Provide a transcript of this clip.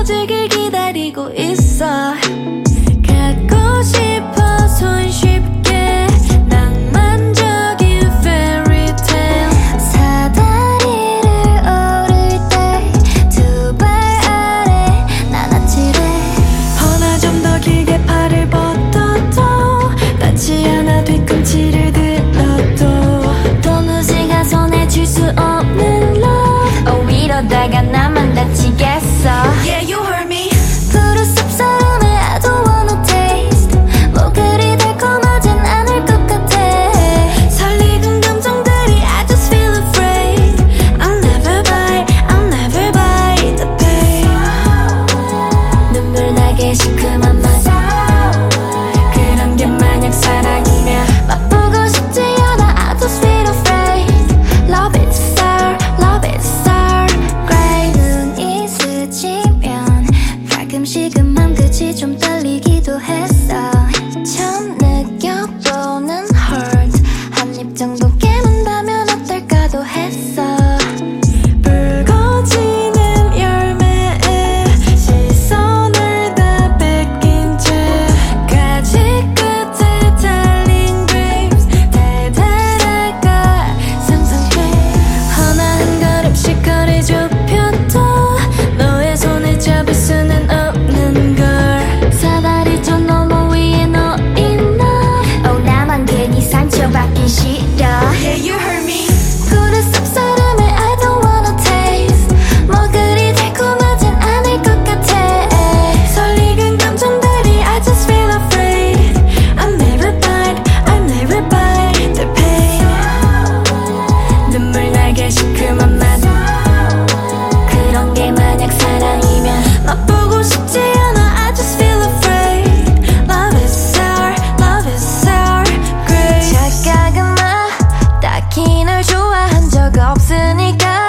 헤어지길 기다리고 있어. 갖고 싶어. 난 그치 좀 떨리기도 했어. 처음 널 좋아한 적 없으니까